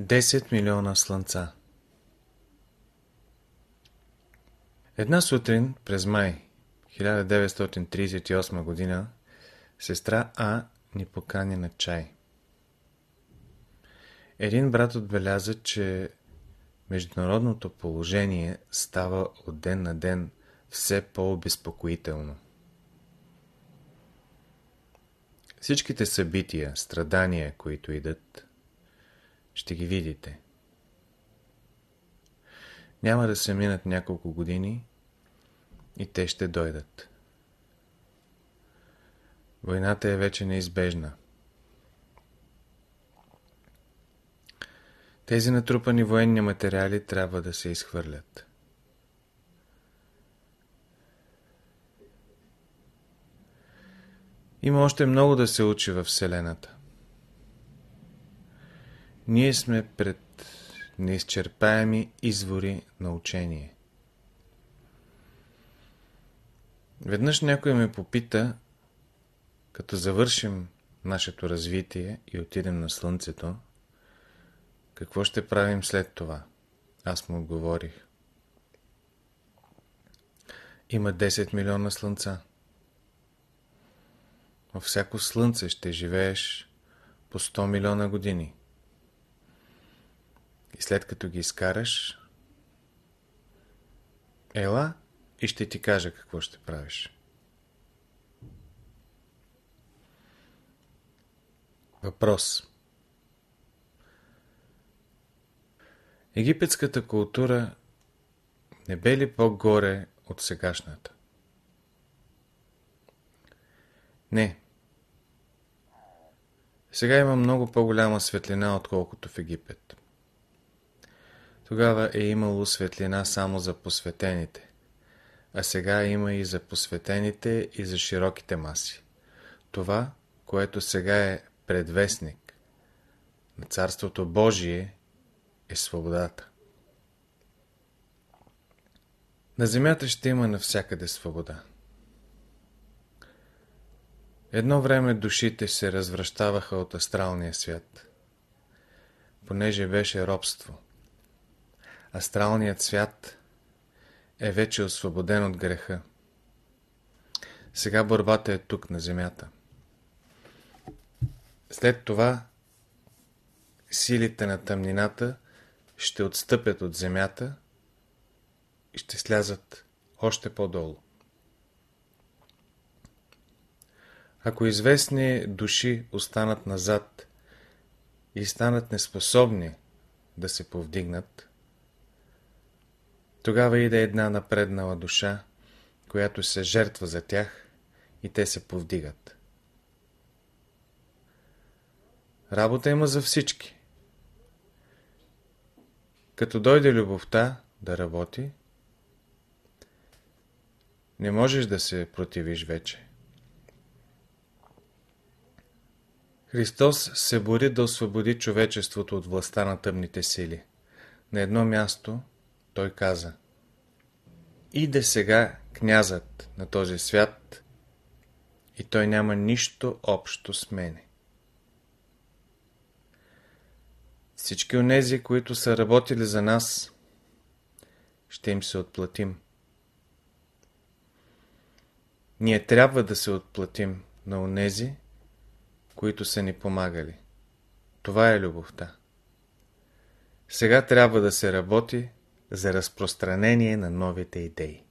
10 милиона слънца Една сутрин през май 1938 година сестра А ни покани на чай. Един брат отбеляза, че международното положение става от ден на ден все по-обезпокоително. Всичките събития, страдания, които идат, ще ги видите. Няма да се минат няколко години и те ще дойдат. Войната е вече неизбежна. Тези натрупани военни материали трябва да се изхвърлят. Има още много да се учи във Вселената. Ние сме пред неизчерпаеми извори на учение. Веднъж някой ме попита, като завършим нашето развитие и отидем на Слънцето, какво ще правим след това? Аз му отговорих. Има 10 милиона слънца. Във всяко слънце ще живееш по 100 милиона години. И след като ги изкараш, ела и ще ти кажа какво ще правиш. Въпрос Египетската култура не бе ли по-горе от сегашната? Не. Сега има много по-голяма светлина, отколкото в Египет. Тогава е имало светлина само за посветените, а сега има и за посветените и за широките маси. Това, което сега е предвестник на Царството Божие, е свободата. На земята ще има навсякъде свобода. Едно време душите се развръщаваха от астралния свят, понеже беше робство. Астралният свят е вече освободен от греха. Сега борбата е тук, на земята. След това силите на тъмнината ще отстъпят от земята и ще слязат още по-долу. Ако известни души останат назад и станат неспособни да се повдигнат, тогава иде една напреднала душа, която се жертва за тях и те се повдигат. Работа има за всички. Като дойде любовта да работи, не можеш да се противиш вече. Христос се бори да освободи човечеството от властта на тъмните сили. На едно място той каза Иде сега князът на този свят и той няма нищо общо с мене. Всички онези, които са работили за нас, ще им се отплатим. Ние трябва да се отплатим на онези, които са ни помагали. Това е любовта. Сега трябва да се работи за разпространение на новите идеи.